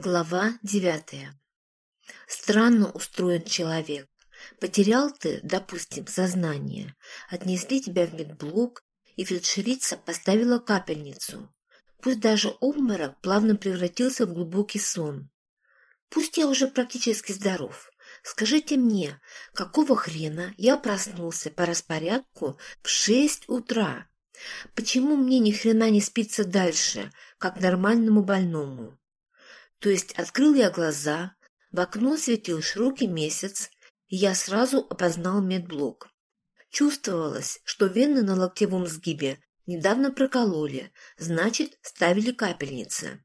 Глава девятая. Странно устроен человек. Потерял ты, допустим, сознание, отнесли тебя в медблок, и фельдшерица поставила капельницу. Пусть даже обморок плавно превратился в глубокий сон. Пусть я уже практически здоров. Скажите мне, какого хрена я проснулся по распорядку в шесть утра? Почему мне ни хрена не спится дальше, как нормальному больному? То есть открыл я глаза, в окно светил широкий месяц, и я сразу опознал медблок. Чувствовалось, что вены на локтевом сгибе недавно прокололи, значит, ставили капельницы.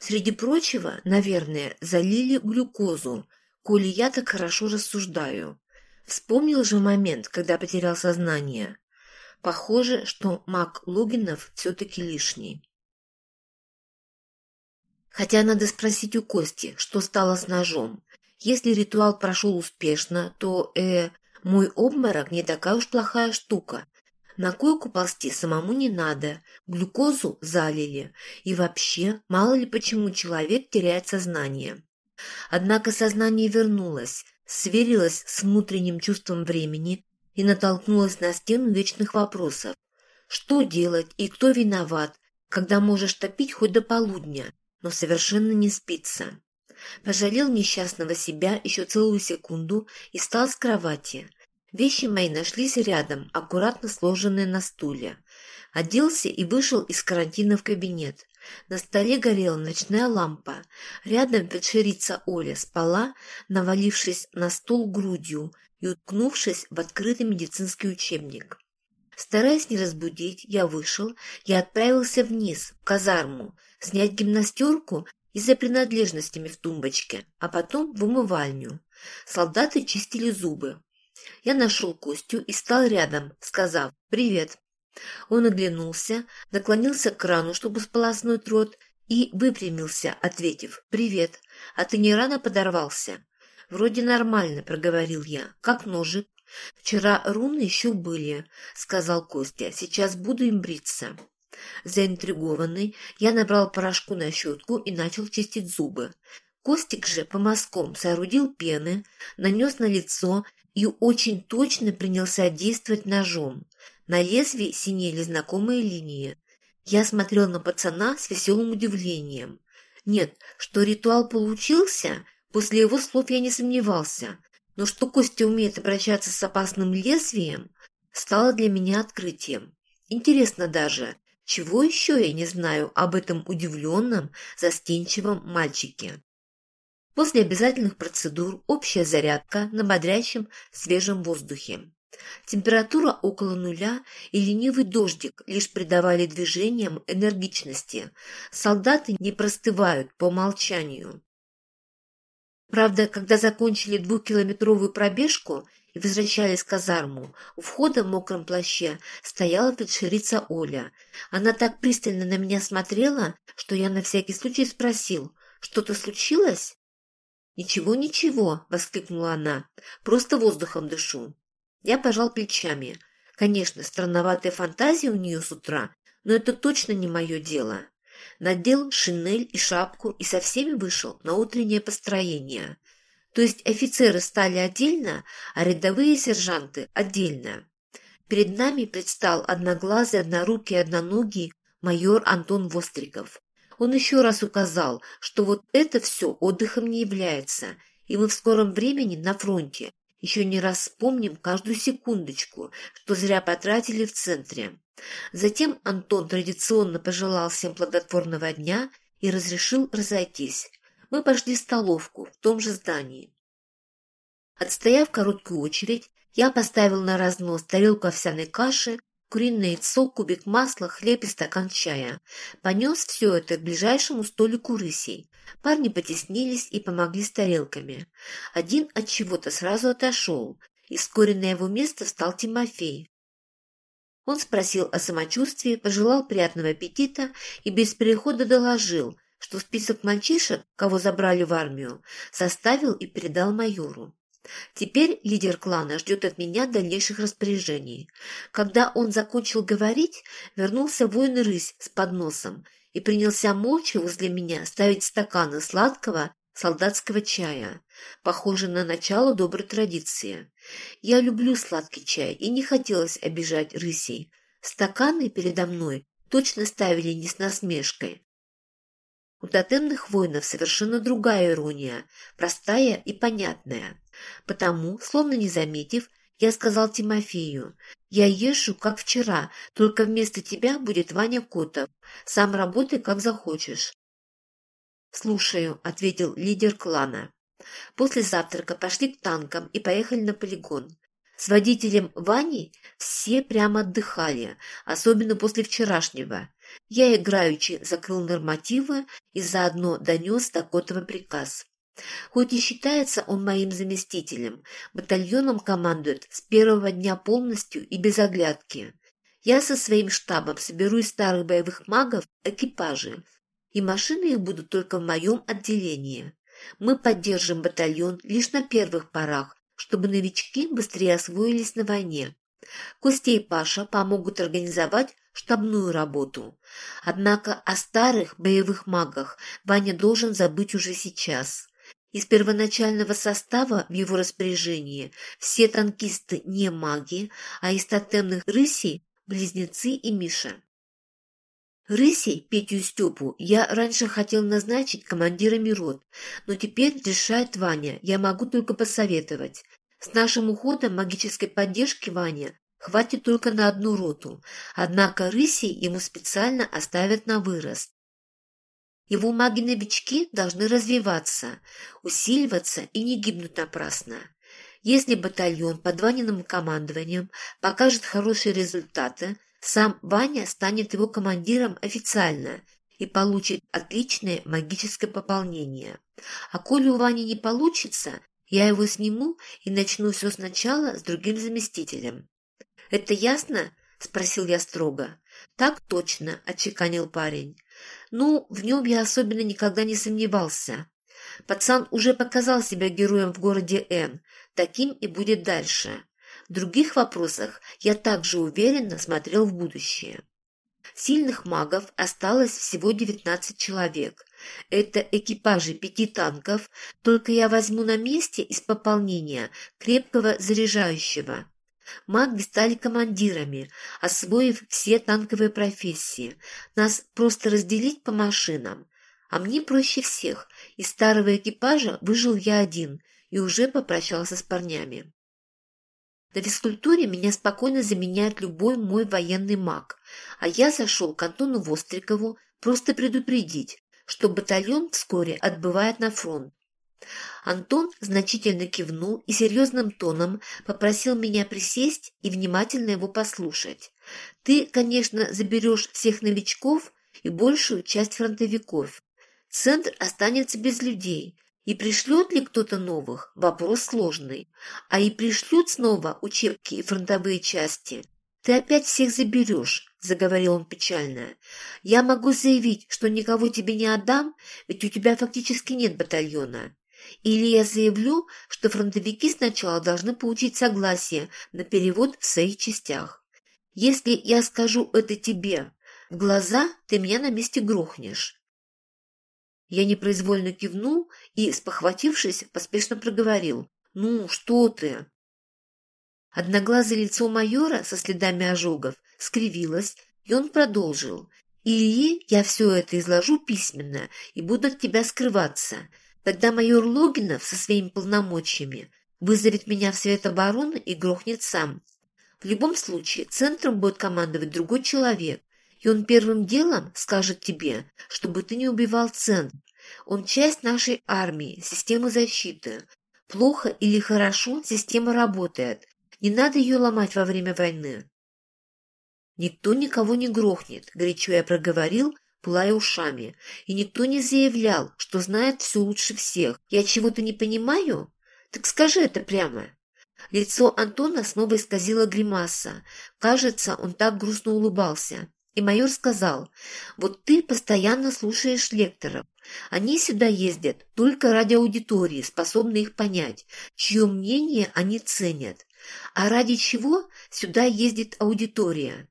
Среди прочего, наверное, залили глюкозу, коли я так хорошо рассуждаю. Вспомнил же момент, когда потерял сознание. Похоже, что маг Логинов все-таки лишний. Хотя надо спросить у Кости, что стало с ножом. Если ритуал прошел успешно, то, э, мой обморок не такая уж плохая штука. На койку ползти самому не надо, глюкозу залили. И вообще, мало ли почему человек теряет сознание. Однако сознание вернулось, сверилось с внутренним чувством времени и натолкнулось на стену вечных вопросов. Что делать и кто виноват, когда можешь топить хоть до полудня? Но совершенно не спится. Пожалел несчастного себя еще целую секунду и встал с кровати. Вещи мои нашлись рядом, аккуратно сложенные на стуле. Оделся и вышел из карантина в кабинет. На столе горела ночная лампа. Рядом фельдшерица Оля спала, навалившись на стол грудью и уткнувшись в открытый медицинский учебник. Стараясь не разбудить, я вышел и отправился вниз, в казарму, снять гимнастерку и за принадлежностями в тумбочке, а потом в умывальню. Солдаты чистили зубы. Я нашел Костю и стал рядом, сказав «Привет». Он оглянулся, наклонился к крану, чтобы сполоснуть рот, и выпрямился, ответив «Привет, а ты не рано подорвался?» «Вроде нормально», — проговорил я, — «как ножик». «Вчера руны еще были», — сказал Костя. «Сейчас буду им бриться». Заинтригованный, я набрал порошку на щетку и начал чистить зубы. Костик же по мазкам соорудил пены, нанес на лицо и очень точно принялся действовать ножом. На лезвии синели знакомые линии. Я смотрел на пацана с веселым удивлением. Нет, что ритуал получился, после его слов я не сомневался. Но что Костя умеет обращаться с опасным лезвием, стало для меня открытием. Интересно даже, чего еще я не знаю об этом удивленном, застенчивом мальчике? После обязательных процедур общая зарядка на бодрящем свежем воздухе. Температура около нуля и ленивый дождик лишь придавали движениям энергичности. Солдаты не простывают по умолчанию. Правда, когда закончили двухкилометровую пробежку и возвращались в казарму, у входа в мокром плаще стояла фельдшерица Оля. Она так пристально на меня смотрела, что я на всякий случай спросил, «Что-то случилось?» «Ничего, ничего», — воскликнула она, — «просто воздухом дышу». Я пожал плечами. Конечно, странноватая фантазия у нее с утра, но это точно не мое дело надел шинель и шапку и со всеми вышел на утреннее построение. То есть офицеры стали отдельно, а рядовые сержанты отдельно. Перед нами предстал одноглазый, однорукий, одноногий майор Антон Востриков. Он еще раз указал, что вот это все отдыхом не является, и мы в скором времени на фронте еще не раз вспомним каждую секундочку, что зря потратили в центре. Затем Антон традиционно пожелал всем плодотворного дня и разрешил разойтись. Мы пошли в столовку в том же здании. Отстояв короткую очередь, я поставил на разнос тарелку овсяной каши, куриное яйцо, кубик масла, хлеб и стакан чая. Понес все это к ближайшему столику рысей. Парни потеснились и помогли с тарелками. Один от чего-то сразу отошел, и вскоре на его место встал Тимофей. Он спросил о самочувствии, пожелал приятного аппетита и без перехода доложил, что список мальчишек, кого забрали в армию, составил и передал майору. Теперь лидер клана ждет от меня дальнейших распоряжений. Когда он закончил говорить, вернулся воин-рысь с подносом и принялся молча возле меня ставить стаканы сладкого солдатского чая, похоже на начало доброй традиции. Я люблю сладкий чай и не хотелось обижать рысей. Стаканы передо мной точно ставили не с насмешкой. У тотемных воинов совершенно другая ирония, простая и понятная. Потому, словно не заметив, я сказал Тимофею, «Я езжу, как вчера, только вместо тебя будет Ваня Котов. Сам работай, как захочешь». «Слушаю», — ответил лидер клана. После завтрака пошли к танкам и поехали на полигон. С водителем Ваней все прямо отдыхали, особенно после вчерашнего. Я играючи закрыл нормативы и заодно донес Дакотова приказ. Хоть и считается он моим заместителем, батальоном командует с первого дня полностью и без оглядки. Я со своим штабом соберу из старых боевых магов экипажи, и машины их будут только в моем отделении. Мы поддержим батальон лишь на первых порах, чтобы новички быстрее освоились на войне. Костя и Паша помогут организовать штабную работу. Однако о старых боевых магах Ваня должен забыть уже сейчас. Из первоначального состава в его распоряжении все танкисты не маги, а из тотемных рысей – близнецы и Миша. Рысей, Петю и Степу, я раньше хотел назначить командирами рот, но теперь решает Ваня, я могу только посоветовать. С нашим уходом магической поддержки Ваня хватит только на одну роту, однако рысей ему специально оставят на вырост. Его маги-новички должны развиваться, усиливаться и не гибнуть напрасно. Если батальон под Ваниным командованием покажет хорошие результаты, сам Ваня станет его командиром официально и получит отличное магическое пополнение. А коли у Вани не получится, я его сниму и начну все сначала с другим заместителем. «Это ясно?» – спросил я строго. «Так точно», – отчеканил парень. «Ну, в нем я особенно никогда не сомневался. Пацан уже показал себя героем в городе Н, таким и будет дальше. В других вопросах я также уверенно смотрел в будущее. Сильных магов осталось всего 19 человек. Это экипажи пяти танков, только я возьму на месте из пополнения крепкого заряжающего. Маги стали командирами, освоив все танковые профессии. Нас просто разделить по машинам. А мне проще всех. Из старого экипажа выжил я один и уже попрощался с парнями. На физкультуре меня спокойно заменяет любой мой военный маг, а я зашел к Антону Вострикову просто предупредить, что батальон вскоре отбывает на фронт. Антон значительно кивнул и серьезным тоном попросил меня присесть и внимательно его послушать. «Ты, конечно, заберешь всех новичков и большую часть фронтовиков. Центр останется без людей, и пришлет ли кто-то новых – вопрос сложный. А и пришлют снова учебки и фронтовые части. Ты опять всех заберешь, заговорил он печально. Я могу заявить, что никого тебе не отдам, ведь у тебя фактически нет батальона. Или я заявлю, что фронтовики сначала должны получить согласие на перевод в своих частях. Если я скажу это тебе, в глаза ты меня на месте грохнешь. Я непроизвольно кивнул и, спохватившись, поспешно проговорил. «Ну, что ты?» Одноглазое лицо майора со следами ожогов скривилось, и он продолжил. «Или я все это изложу письменно и буду от тебя скрываться. Тогда майор Логинов со своими полномочиями вызовет меня в Совет обороны и грохнет сам. В любом случае, центром будет командовать другой человек, и он первым делом скажет тебе, чтобы ты не убивал центр. Он часть нашей армии, системы защиты. Плохо или хорошо система работает. Не надо ее ломать во время войны. Никто никого не грохнет, горячо я проговорил, пылая ушами. И никто не заявлял, что знает все лучше всех. Я чего-то не понимаю? Так скажи это прямо. Лицо Антона снова исказило гримаса. Кажется, он так грустно улыбался. И майор сказал, вот ты постоянно слушаешь лекторов. Они сюда ездят только ради аудитории, способны их понять, чье мнение они ценят. А ради чего сюда ездит аудитория?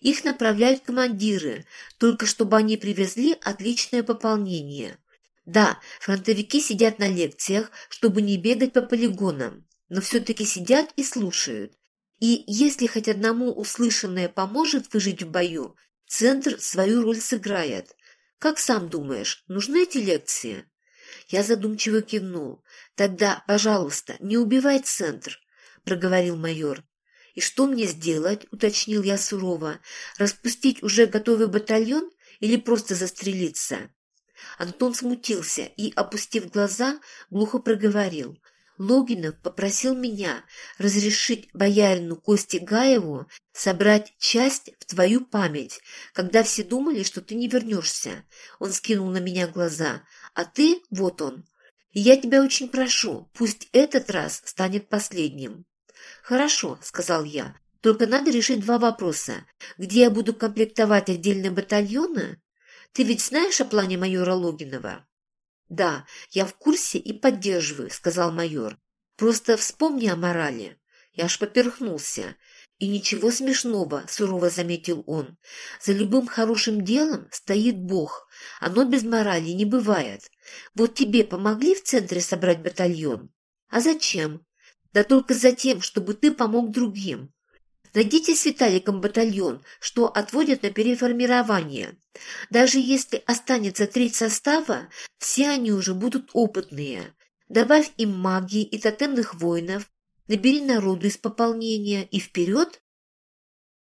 Их направляют командиры, только чтобы они привезли отличное пополнение. Да, фронтовики сидят на лекциях, чтобы не бегать по полигонам, но все-таки сидят и слушают. И если хоть одному услышанное поможет выжить в бою, центр свою роль сыграет. Как сам думаешь, нужны эти лекции? Я задумчиво кивнул. Тогда, пожалуйста, не убивай центр, проговорил майор. «И что мне сделать?» — уточнил я сурово. «Распустить уже готовый батальон или просто застрелиться?» Антон смутился и, опустив глаза, глухо проговорил. Логинов попросил меня разрешить боярину Косте Гаеву собрать часть в твою память, когда все думали, что ты не вернешься. Он скинул на меня глаза. А ты, вот он. Я тебя очень прошу, пусть этот раз станет последним. «Хорошо», — сказал я. «Только надо решить два вопроса. Где я буду комплектовать отдельные батальоны? Ты ведь знаешь о плане майора Логинова?» «Да, я в курсе и поддерживаю», — сказал майор. «Просто вспомни о морали». Я аж поперхнулся. «И ничего смешного», — сурово заметил он. «За любым хорошим делом стоит Бог. Оно без морали не бывает. Вот тебе помогли в центре собрать батальон? А зачем? Да только за тем, чтобы ты помог другим. Найдите с Виталиком батальон, что отводят на переформирование. Даже если останется треть состава, все они уже будут опытные. Добавь им магии и тотемных воинов, набери народу из пополнения и вперед.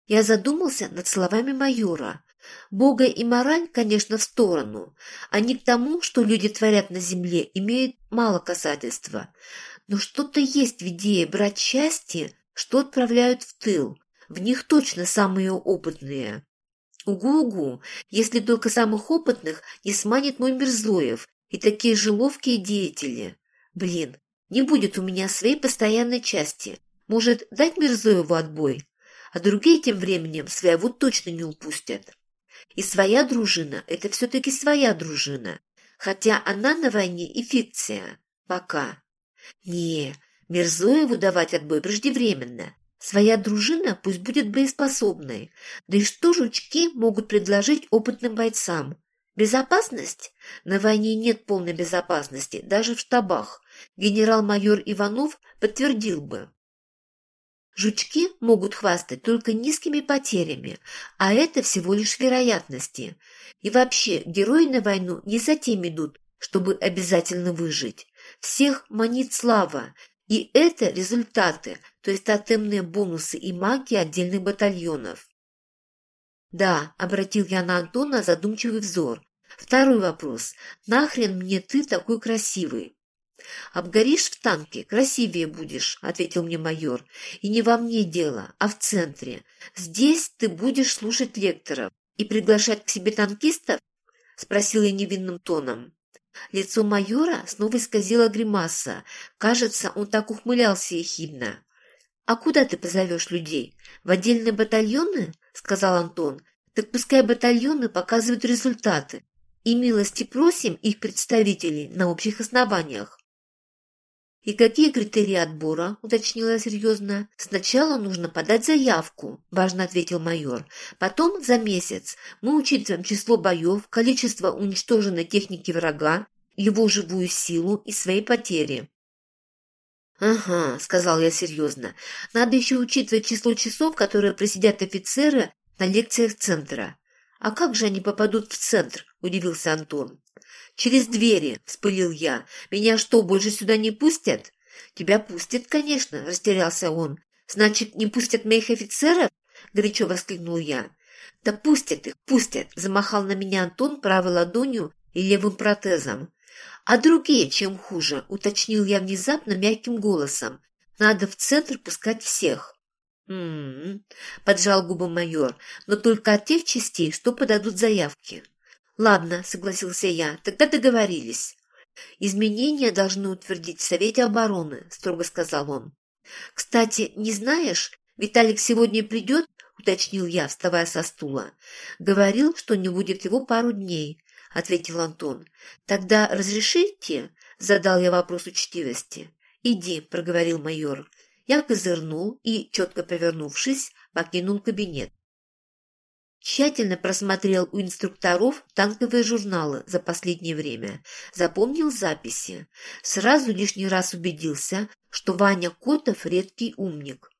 Я задумался над словами майора. Бога и мораль, конечно, в сторону. Они к тому, что люди творят на земле, имеют мало касательства. Но что-то есть в идее брать счастье, что отправляют в тыл. В них точно самые опытные. Угу-угу, если только самых опытных не сманит мой Мерзлоев и такие же ловкие деятели. Блин, не будет у меня своей постоянной части. Может, дать Мерзлоеву отбой? А другие тем временем своего точно не упустят. И своя дружина – это все-таки своя дружина. Хотя она на войне и фикция. Пока. Не, Мирзоеву давать отбой преждевременно. Своя дружина пусть будет боеспособной. Да и что жучки могут предложить опытным бойцам? Безопасность? На войне нет полной безопасности, даже в штабах. Генерал-майор Иванов подтвердил бы. Жучки могут хвастать только низкими потерями, а это всего лишь вероятности. И вообще, герои на войну не за тем идут, чтобы обязательно выжить. Всех манит слава, и это результаты, то есть тотемные бонусы и магии отдельных батальонов. Да, обратил я на Антона задумчивый взор. Второй вопрос. Нахрен мне ты такой красивый? «Обгоришь в танке, красивее будешь», — ответил мне майор. «И не во мне дело, а в центре. Здесь ты будешь слушать лекторов и приглашать к себе танкистов?» — спросил я невинным тоном. Лицо майора снова исказило гримаса. Кажется, он так ухмылялся ехидно. «А куда ты позовешь людей? В отдельные батальоны?» — сказал Антон. «Так пускай батальоны показывают результаты. И милости просим их представителей на общих основаниях». «И какие критерии отбора?» – уточнила серьезно. «Сначала нужно подать заявку», – важно ответил майор. «Потом за месяц мы учитываем число боев, количество уничтоженной техники врага, его живую силу и свои потери». «Ага», – сказал я серьезно. «Надо еще учитывать число часов, которые просидят офицеры на лекциях центра». «А как же они попадут в центр?» – удивился Антон. «Через двери!» – вспылил я. «Меня что, больше сюда не пустят?» «Тебя пустят, конечно!» – растерялся он. «Значит, не пустят моих офицеров?» – горячо воскликнул я. «Да пустят их, пустят!» – замахал на меня Антон правой ладонью и левым протезом. «А другие чем хуже?» – уточнил я внезапно мягким голосом. «Надо в центр пускать всех». «М-м-м», поджал губы майор, «но только от тех частей, что подадут заявки». «Ладно», — согласился я, — «тогда договорились». «Изменения должны утвердить в Совете обороны», — строго сказал он. «Кстати, не знаешь, Виталик сегодня придет?» — уточнил я, вставая со стула. «Говорил, что не будет его пару дней», — ответил Антон. «Тогда разрешите?» — задал я вопрос учтивости. «Иди», — проговорил майор. Я козырнул и, четко повернувшись, покинул кабинет. Тщательно просмотрел у инструкторов танковые журналы за последнее время, запомнил записи. Сразу лишний раз убедился, что Ваня Котов редкий умник.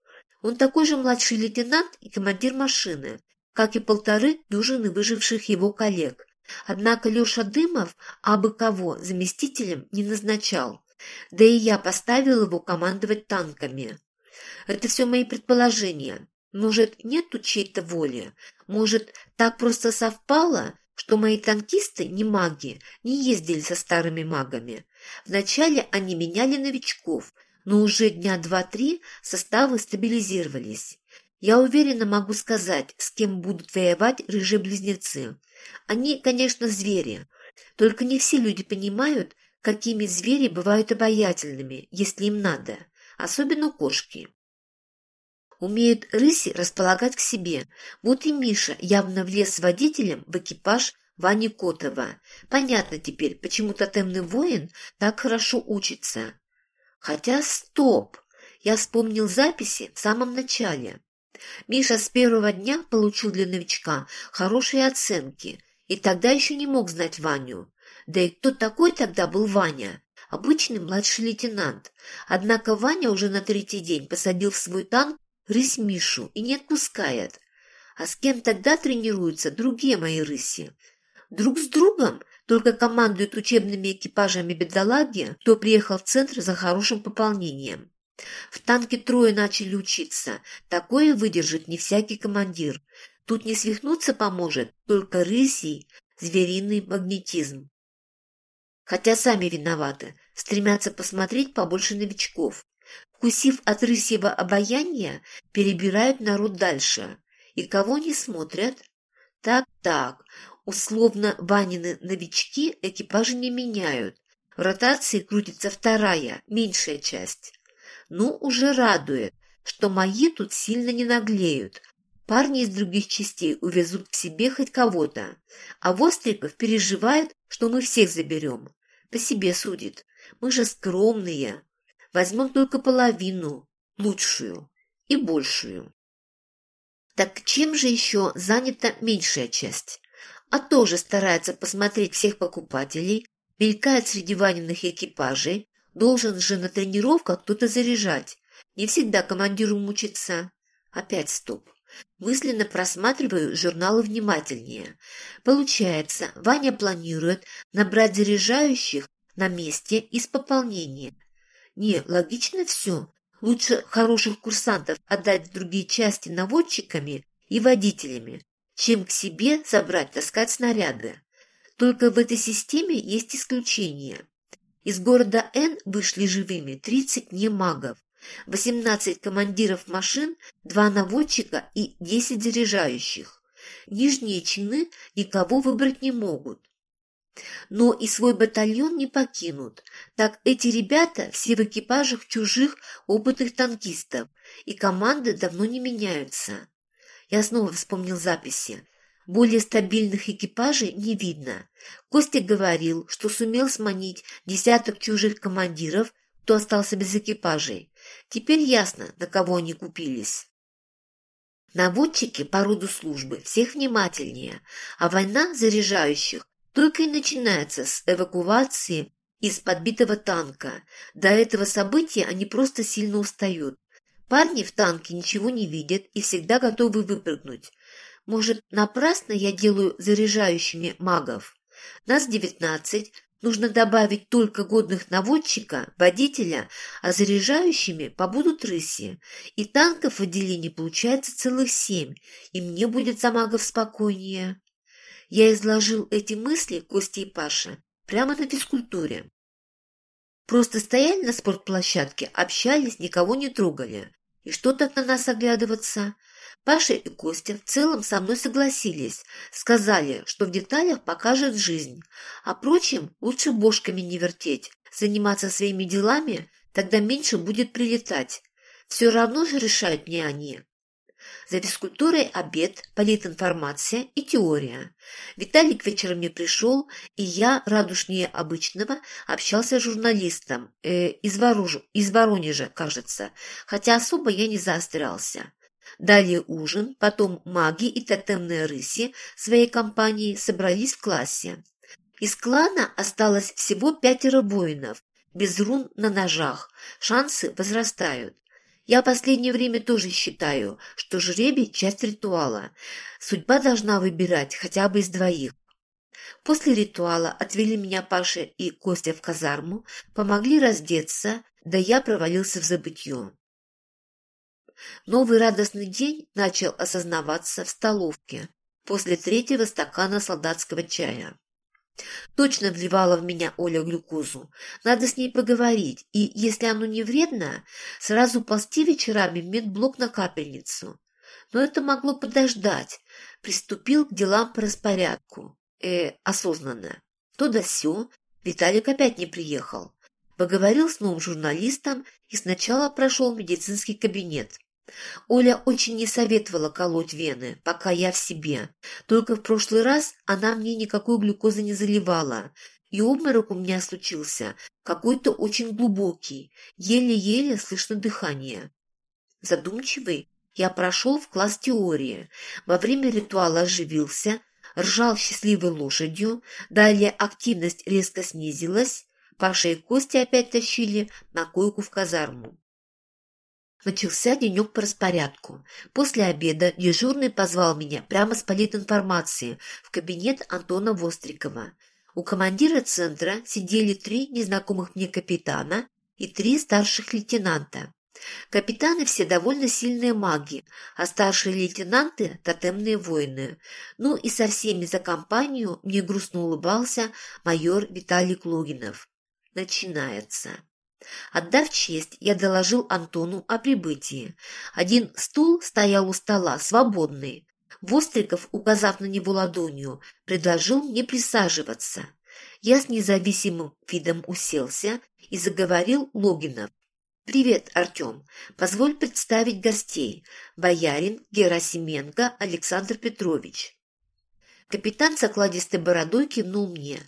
Он такой же младший лейтенант и командир машины, как и полторы дюжины выживших его коллег. Однако Леша Дымов абы кого заместителем не назначал. Да и я поставил его командовать танками. Это все мои предположения. Может, нет тут чьей-то воли? Может, так просто совпало, что мои танкисты, не маги, не ездили со старыми магами? Вначале они меняли новичков, но уже дня два-три составы стабилизировались. Я уверенно могу сказать, с кем будут воевать рыжие близнецы. Они, конечно, звери, только не все люди понимают, какими звери бывают обаятельными, если им надо, особенно кошки. Умеют рыси располагать к себе. Вот и Миша явно влез с водителем в экипаж Вани Котова. Понятно теперь, почему тотемный воин так хорошо учится. Хотя стоп! Я вспомнил записи в самом начале. Миша с первого дня получил для новичка хорошие оценки, и тогда еще не мог знать Ваню. Да и кто такой тогда был Ваня? Обычный младший лейтенант. Однако Ваня уже на третий день посадил в свой танк рысь Мишу и не отпускает. А с кем тогда тренируются другие мои рыси? Друг с другом только командуют учебными экипажами бедолаги, кто приехал в центр за хорошим пополнением. В танке трое начали учиться. Такое выдержит не всякий командир. Тут не свихнуться поможет только рысий, звериный магнетизм. Хотя сами виноваты, стремятся посмотреть побольше новичков. Вкусив от рысьего обаяния, перебирают народ дальше. И кого не смотрят? Так-так, условно Ванины новички экипажи не меняют. В ротации крутится вторая, меньшая часть. Ну, уже радует, что мои тут сильно не наглеют. Парни из других частей увезут к себе хоть кого-то. А Востриков переживает, что мы всех заберем. По себе судит. Мы же скромные. Возьмем только половину, лучшую и большую. Так чем же еще занята меньшая часть? А тоже старается посмотреть всех покупателей, мелькает среди Ваниных экипажей, Должен же на тренировках кто-то заряжать. Не всегда командиру мучиться. Опять стоп. Мысленно просматриваю журналы внимательнее. Получается, Ваня планирует набрать заряжающих на месте из пополнения. Не, логично все. Лучше хороших курсантов отдать в другие части наводчиками и водителями, чем к себе забрать таскать снаряды. Только в этой системе есть исключение. Из города Н вышли живыми 30 немагов, 18 командиров машин, 2 наводчика и 10 заряжающих. Нижние чины никого выбрать не могут. Но и свой батальон не покинут. Так эти ребята все в экипажах чужих опытных танкистов, и команды давно не меняются. Я снова вспомнил записи. Более стабильных экипажей не видно. Костя говорил, что сумел сманить десяток чужих командиров, кто остался без экипажей. Теперь ясно, на кого они купились. Наводчики по роду службы всех внимательнее, а война заряжающих только и начинается с эвакуации из подбитого танка. До этого события они просто сильно устают. Парни в танке ничего не видят и всегда готовы выпрыгнуть. Может, напрасно я делаю заряжающими магов? Нас девятнадцать, нужно добавить только годных наводчика, водителя, а заряжающими побудут рыси. И танков в отделении получается целых семь, и мне будет за магов спокойнее. Я изложил эти мысли Косте и Паше прямо на физкультуре. Просто стояли на спортплощадке, общались, никого не трогали. И что так на нас оглядываться? Паша и Костя в целом со мной согласились, сказали, что в деталях покажет жизнь, а прочим лучше бошками не вертеть, заниматься своими делами, тогда меньше будет прилетать. Все равно же решают не они. За физкультурой обед, политинформация и теория. Виталик вечером не пришел, и я, радушнее обычного, общался с журналистом э, из, Воруж... из Воронежа, кажется, хотя особо я не заострялся. Далее ужин, потом маги и тотемные рыси своей компанией собрались в классе. Из клана осталось всего пятеро воинов, без рун на ножах. Шансы возрастают. Я последнее время тоже считаю, что жребий – часть ритуала. Судьба должна выбирать хотя бы из двоих. После ритуала отвели меня Паша и Костя в казарму, помогли раздеться, да я провалился в забытье. Новый радостный день начал осознаваться в столовке после третьего стакана солдатского чая. Точно вливала в меня Оля глюкозу. Надо с ней поговорить, и, если оно не вредно, сразу ползти вечерами в медблок на капельницу. Но это могло подождать. Приступил к делам по распорядку. Э, осознанно. То да сё. Виталик опять не приехал. Поговорил с новым журналистом и сначала прошел медицинский кабинет. Оля очень не советовала колоть вены, пока я в себе. Только в прошлый раз она мне никакой глюкозы не заливала. И обморок у меня случился, какой-то очень глубокий, еле-еле слышно дыхание. Задумчивый, я прошел в класс теории. Во время ритуала оживился, ржал счастливой лошадью, далее активность резко снизилась, Паша и Костя опять тащили на койку в казарму. Начался денек по распорядку. После обеда дежурный позвал меня прямо с политинформации в кабинет Антона Вострикова. У командира центра сидели три незнакомых мне капитана и три старших лейтенанта. Капитаны все довольно сильные маги, а старшие лейтенанты – тотемные воины. Ну и со всеми за компанию мне грустно улыбался майор Виталий Клугинов. Начинается. Отдав честь, я доложил Антону о прибытии. Один стул стоял у стола, свободный. Востриков, указав на него ладонью, предложил мне присаживаться. Я с независимым видом уселся и заговорил Логинов. «Привет, Артем. Позволь представить гостей. Боярин Герасименко Александр Петрович». Капитан с окладистой бородой кивнул мне.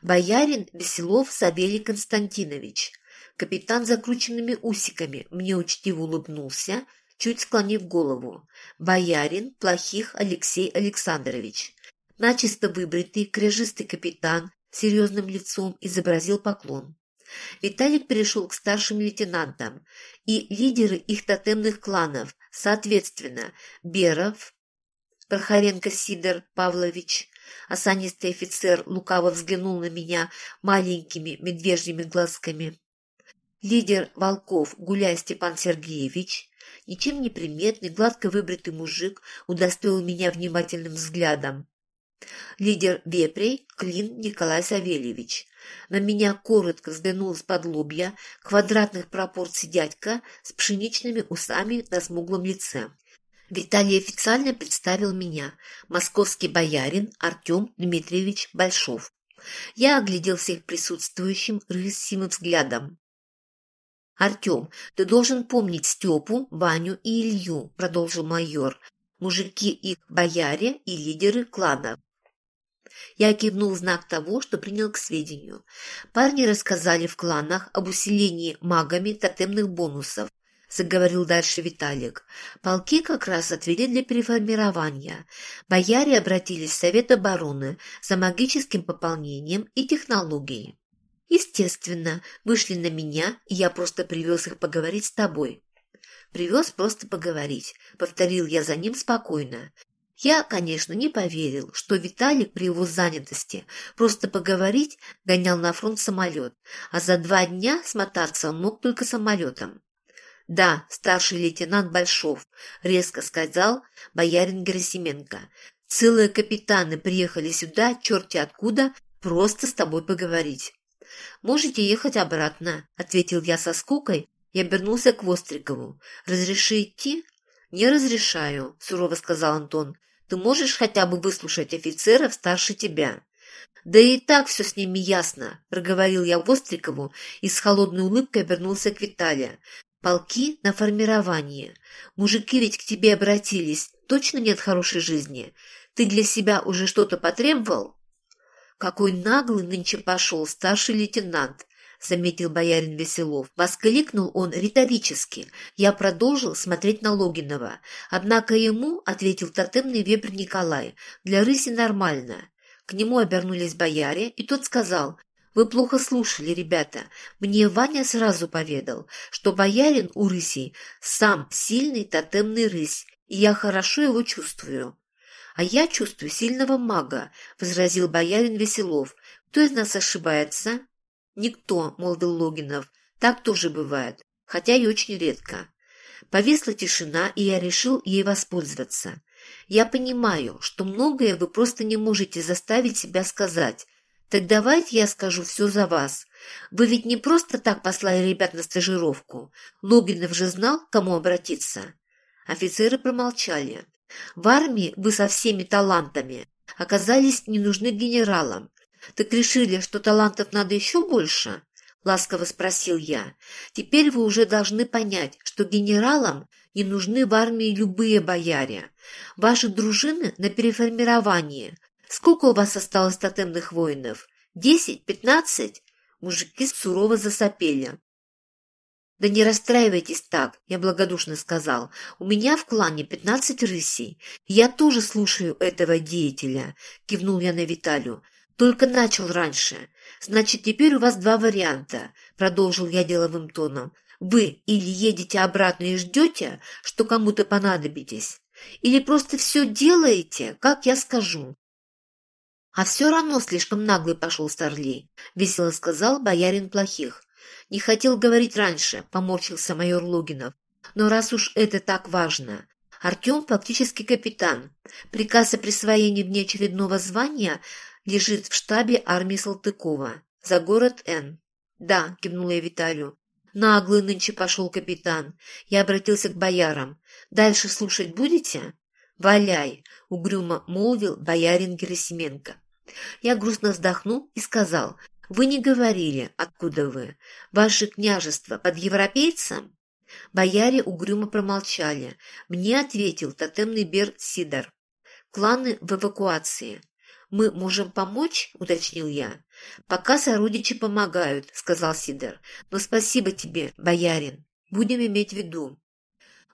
Боярин Веселов Савелий Константинович. Капитан с закрученными усиками мне учтиво улыбнулся, чуть склонив голову. Боярин Плохих Алексей Александрович. Начисто выбритый, кряжистый капитан серьезным лицом изобразил поклон. Виталик перешел к старшим лейтенантам, и лидеры их тотемных кланов, соответственно, Беров, Прохоренко Сидор Павлович, осанистый офицер лукаво взглянул на меня маленькими медвежьими глазками, Лидер волков Гуляй Степан Сергеевич, ничем не приметный, гладко выбритый мужик, удостоил меня внимательным взглядом. Лидер вепрей Клин Николай Савельевич. На меня коротко взглянул из-под лобья квадратных пропорций дядька с пшеничными усами на смуглом лице. Виталий официально представил меня, московский боярин Артем Дмитриевич Большов. Я оглядел всех присутствующим рысьим взглядом. «Артем, ты должен помнить Степу, Ваню и Илью», — продолжил майор. «Мужики их бояре и лидеры кланов». Я кивнул знак того, что принял к сведению. Парни рассказали в кланах об усилении магами тотемных бонусов. Заговорил дальше Виталик. Полки как раз отвели для переформирования. Бояре обратились в Совет обороны за магическим пополнением и технологией. Естественно, вышли на меня, и я просто привез их поговорить с тобой. Привез просто поговорить, повторил я за ним спокойно. Я, конечно, не поверил, что Виталик при его занятости просто поговорить гонял на фронт самолет, а за два дня смотаться он мог только самолетом. «Да, старший лейтенант Большов», — резко сказал боярин Герасименко. «Целые капитаны приехали сюда, черти откуда, просто с тобой поговорить». «Можете ехать обратно», — ответил я со скукой и обернулся к Вострикову. «Разреши идти?» «Не разрешаю», — сурово сказал Антон. «Ты можешь хотя бы выслушать офицеров старше тебя?» «Да и так все с ними ясно», — проговорил я Вострикову и с холодной улыбкой обернулся к Виталия. «Полки на формирование. Мужики ведь к тебе обратились. Точно нет хорошей жизни? Ты для себя уже что-то потребовал?» Какой наглый нынче пошел старший лейтенант, — заметил боярин Веселов. Воскликнул он риторически. Я продолжил смотреть на Логинова. Однако ему, — ответил тотемный вепрь Николай, — для рыси нормально. К нему обернулись бояре, и тот сказал, «Вы плохо слушали, ребята. Мне Ваня сразу поведал, что боярин у рыси сам сильный тотемный рысь, и я хорошо его чувствую». «А я чувствую сильного мага», — возразил боярин Веселов. «Кто из нас ошибается?» «Никто», — молвил Логинов. «Так тоже бывает, хотя и очень редко». Повисла тишина, и я решил ей воспользоваться. Я понимаю, что многое вы просто не можете заставить себя сказать. Так давайте я скажу все за вас. Вы ведь не просто так послали ребят на стажировку. Логинов же знал, к кому обратиться. Офицеры промолчали. В армии вы со всеми талантами оказались не нужны генералам. Так решили, что талантов надо еще больше? Ласково спросил я. Теперь вы уже должны понять, что генералам не нужны в армии любые бояре. Ваши дружины на переформировании. Сколько у вас осталось тотемных воинов? Десять? Пятнадцать?» Мужики сурово засопели. «Да не расстраивайтесь так», — я благодушно сказал. «У меня в клане пятнадцать рысей. Я тоже слушаю этого деятеля», — кивнул я на Виталию. «Только начал раньше. Значит, теперь у вас два варианта», — продолжил я деловым тоном. «Вы или едете обратно и ждете, что кому-то понадобитесь, или просто все делаете, как я скажу. «А все равно слишком наглый пошел Старлей», — весело сказал боярин плохих. «Не хотел говорить раньше», — поморщился майор Логинов. «Но раз уж это так важно, Артем фактически капитан. Приказ о присвоении внеочередного звания лежит в штабе армии Салтыкова. За город Н». «Да», — кивнула я Виталию. «Наглый нынче пошел капитан». Я обратился к боярам. «Дальше слушать будете?» «Валяй!» — угрюмо молвил боярин Герасименко. Я грустно вздохнул и сказал, «Вы не говорили, откуда вы. Ваше княжество под европейцем?» Бояре угрюмо промолчали. Мне ответил тотемный Бер Сидор. «Кланы в эвакуации». «Мы можем помочь?» — уточнил я. «Пока сородичи помогают», — сказал Сидор. «Но спасибо тебе, боярин. Будем иметь в виду».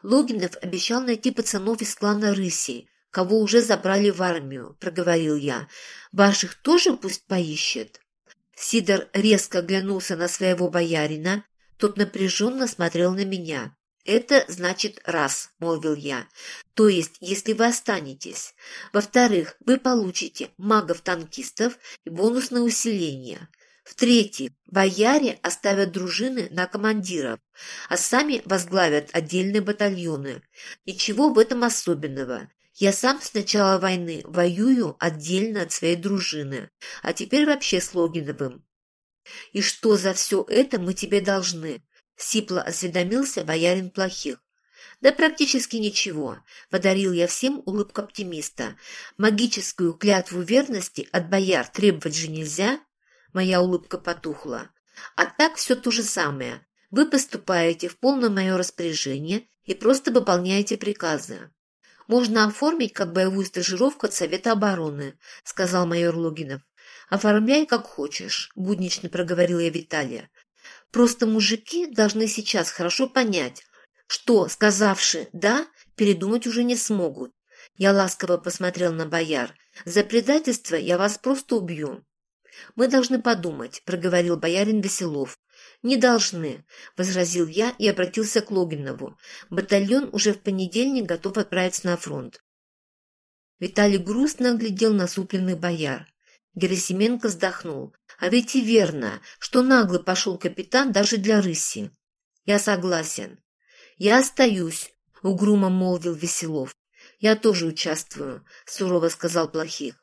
Логинов обещал найти пацанов из клана Рыси, кого уже забрали в армию, проговорил я. Ваших тоже пусть поищет. Сидор резко оглянулся на своего боярина, тот напряженно смотрел на меня. «Это значит раз», — молвил я. «То есть, если вы останетесь. Во-вторых, вы получите магов-танкистов и бонусное усиление. В-третьих, бояре оставят дружины на командиров, а сами возглавят отдельные батальоны. Ничего в этом особенного. Я сам с начала войны воюю отдельно от своей дружины, а теперь вообще с Логиновым. И что за все это мы тебе должны? Сипло осведомился боярин плохих. Да практически ничего. Подарил я всем улыбку оптимиста. Магическую клятву верности от бояр требовать же нельзя. Моя улыбка потухла. А так все то же самое. Вы поступаете в полное мое распоряжение и просто выполняете приказы. «Можно оформить как боевую стажировку от Совета обороны», — сказал майор Логинов. «Оформляй как хочешь», — буднично проговорила я Виталия. «Просто мужики должны сейчас хорошо понять, что, сказавши «да», передумать уже не смогут. Я ласково посмотрел на бояр. «За предательство я вас просто убью. «Мы должны подумать», — проговорил боярин Веселов. «Не должны», — возразил я и обратился к Логинову. «Батальон уже в понедельник готов отправиться на фронт». Виталий грустно оглядел насупленный бояр. Герасименко вздохнул. «А ведь и верно, что наглый пошел капитан даже для рыси». «Я согласен». «Я остаюсь», — угрюмо молвил Веселов. «Я тоже участвую», — сурово сказал Плохих.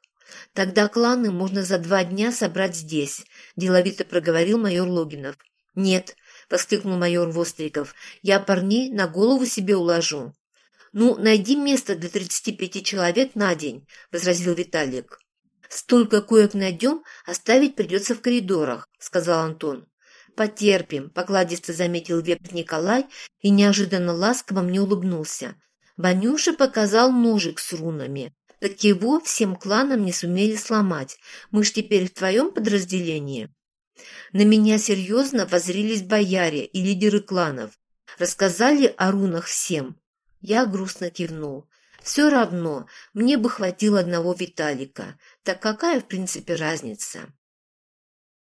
Тогда кланы можно за два дня собрать здесь», – деловито проговорил майор Логинов. «Нет», – воскликнул майор Востриков, – «я парней на голову себе уложу». «Ну, найди место для тридцати пяти человек на день», – возразил Виталик. «Столько коек найдем, оставить придется в коридорах», – сказал Антон. «Потерпим», – покладисто заметил вепрь Николай и неожиданно ласково мне улыбнулся. Ванюша показал ножик с рунами. Так его всем кланам не сумели сломать. Мы ж теперь в твоем подразделении». На меня серьезно возрились бояре и лидеры кланов. Рассказали о рунах всем. Я грустно кивнул. Все равно, мне бы хватило одного Виталика. Так какая, в принципе, разница?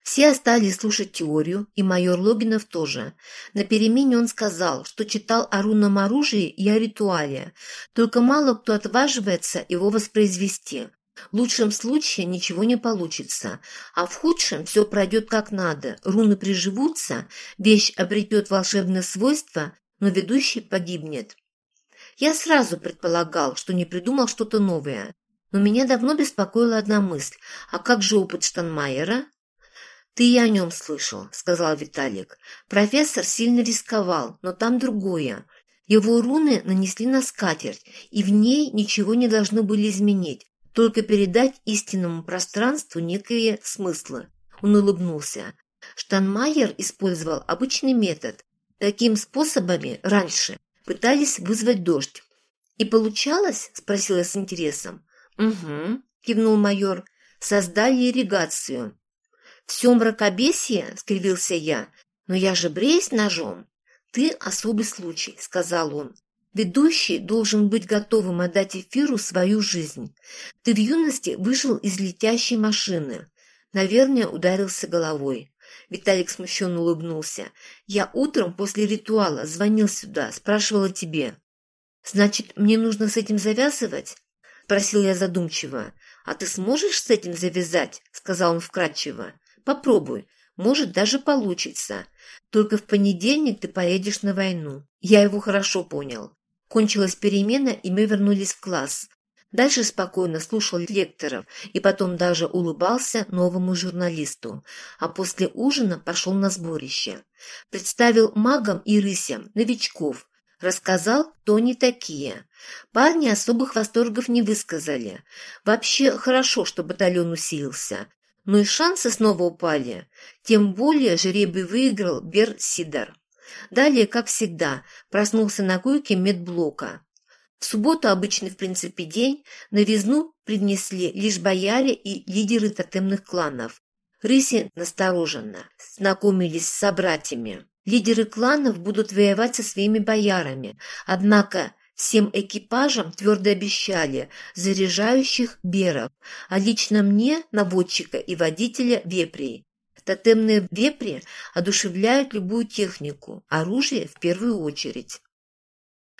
Все остались слушать теорию, и майор Логинов тоже. На перемене он сказал, что читал о рунном оружии и о ритуале, только мало кто отваживается его воспроизвести. В лучшем случае ничего не получится, а в худшем все пройдет как надо, руны приживутся, вещь обретет волшебное свойство, но ведущий погибнет. Я сразу предполагал, что не придумал что-то новое, но меня давно беспокоила одна мысль. А как же опыт Штанмайера? «Ты и о нем слышал», — сказал Виталик. «Профессор сильно рисковал, но там другое. Его руны нанесли на скатерть, и в ней ничего не должны были изменить, только передать истинному пространству некие смыслы. Он улыбнулся. Штанмайер использовал обычный метод. Таким способами раньше пытались вызвать дождь. «И получалось?» – спросила с интересом. «Угу», – кивнул майор. «Создали ирригацию». «Все мракобесие?» – скривился я. «Но я же бреюсь ножом». «Ты особый случай», – сказал он. Ведущий должен быть готовым отдать эфиру свою жизнь. Ты в юности вышел из летящей машины. Наверное, ударился головой. Виталик смущенно улыбнулся. «Я утром после ритуала звонил сюда, спрашивал о тебе». «Значит, мне нужно с этим завязывать?» – спросил я задумчиво. «А ты сможешь с этим завязать?» – сказал он вкратчиво. «Попробуй. Может, даже получится. Только в понедельник ты поедешь на войну». Я его хорошо понял. Кончилась перемена, и мы вернулись в класс. Дальше спокойно слушал лекторов и потом даже улыбался новому журналисту, а после ужина пошел на сборище. Представил магам и рысям, новичков, рассказал, кто они такие. Парни особых восторгов не высказали. Вообще хорошо, что батальон усилился. Но и шансы снова упали. Тем более жребий выиграл Бер Сидар. Далее, как всегда, проснулся на койке медблока. В субботу, обычный в принципе день, новизну принесли лишь бояре и лидеры тотемных кланов. Рыси настороженно знакомились с собратьями. Лидеры кланов будут воевать со своими боярами, однако всем экипажам твердо обещали заряжающих беров, а лично мне, наводчика и водителя вепрей. Тотемные вепри одушевляют любую технику, оружие в первую очередь.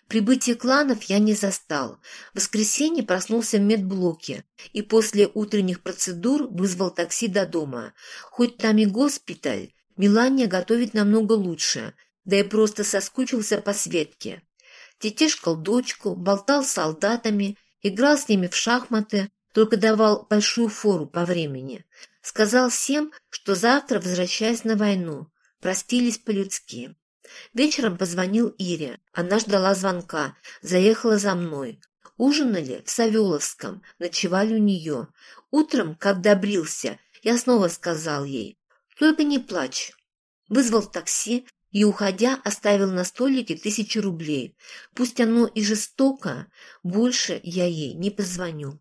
Прибытие кланов я не застал. В воскресенье проснулся в медблоке и после утренних процедур вызвал такси до дома. Хоть там и госпиталь, Милания готовит намного лучше, да и просто соскучился по Светке. Тетешкал дочку, болтал с солдатами, играл с ними в шахматы, только давал большую фору по времени. Сказал всем, что завтра возвращаюсь на войну. Простились по-людски. Вечером позвонил Ире. Она ждала звонка. Заехала за мной. Ужинали в Савеловском, ночевали у нее. Утром, когда брился, я снова сказал ей, «Только не плачь». Вызвал такси и, уходя, оставил на столике тысячу рублей. Пусть оно и жестоко, больше я ей не позвоню.